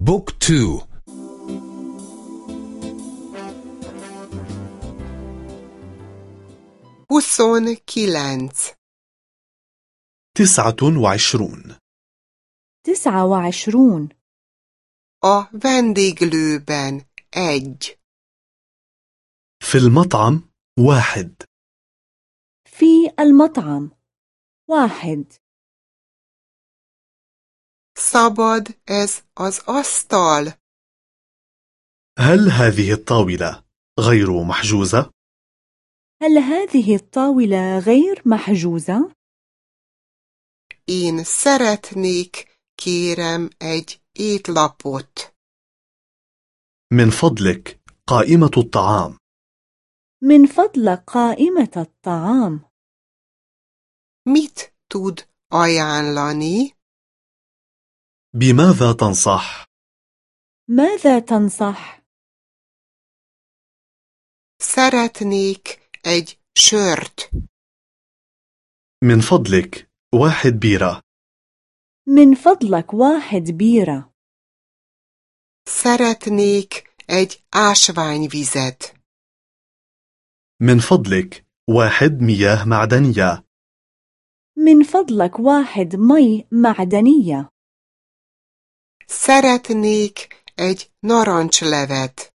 بوك تو. huszon kilenc تسعة وعشرون. تسعة وعشرون. a vendéglőben egy في المطعم واحد. في المطعم واحد. Szabad ez az asztal هل هذه الطاولة غير محجوزة؟ هل هذه الطاولة غير محجوزة؟ Én szeretnék, kérem, egy étlapot. من فضلك قائمة الطعام من فضلك قائمة الطعام Mit tud ajánlani? بماذا تنصح؟ ماذا تنصح؟ Szeretnék egy sört. من فضلك واحد بيرة من فضلك واحد بيرة Szeretnék egy ásványvizet. من فضلك واحد مياه معدنية من فضلك واحد مي معدنية Szeretnék egy narancslevet.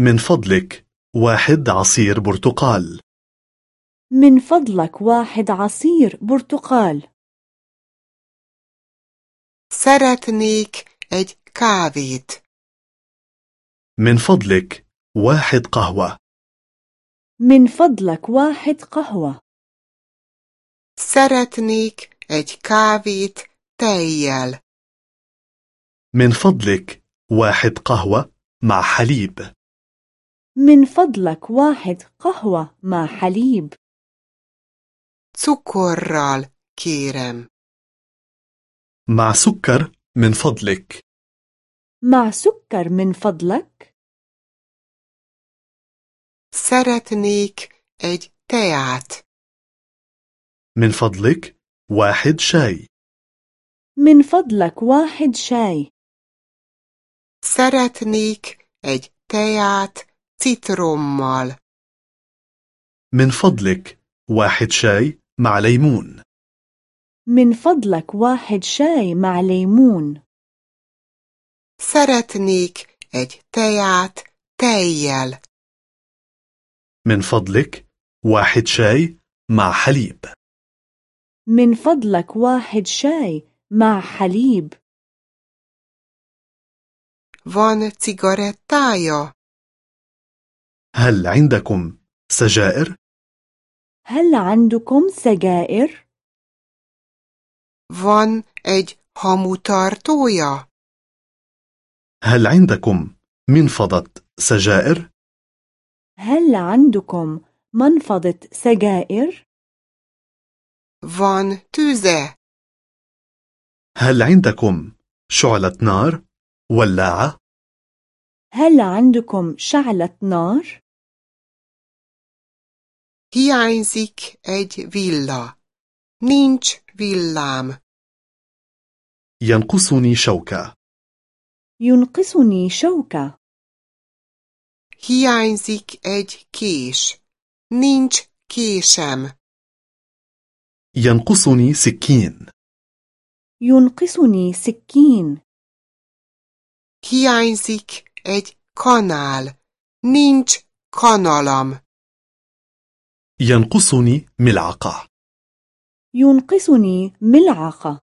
من فضلك واحد عصير برتقال من فضلك واحد عصير برتقال Szeretnék egy kávét. من فضلك واحد قهوة من فضلك واحد قهوة Szeretnék egy kávét tejjel. من فضلك واحد قهوة مع حليب. من فضلك واحد قهوة مع حليب. Cukorral, kérem. مع سكر من فضلك. مع سكر من فضلك. Szeretnék egy teát. من فضلك واحد شاي. من فضلك واحد شاي. Szeretnék egy teát citrommal. من فضلك واحد شاي مع ليمون من فضلك واحد شاي مع ليمون Szeretnék egy teát tejjel. من فضلك واحد شاي مع حليب من فضلك واحد شاي مع حليب Van cigarettája? هل عندكم سجائر؟ هل عندكم سجائر؟ Van egy hamutartója? هل عندكم منفضة سجائر؟ هل عندكم منفضة سجائر؟ Van tüze? هل عندكم شعلة نار؟ ولاعة؟ هل عندكم شعلة نار؟ Hiányzik egy villa. Nincs villám. ينقصني شوكة ينقصني شوكة Hiányzik egy kés. Nincs késem. ينقصني سكين ينقصني سكين Hiányzik egy kanál. Nincs kanalam. ينقصني ملعقة ينقصني ملعقة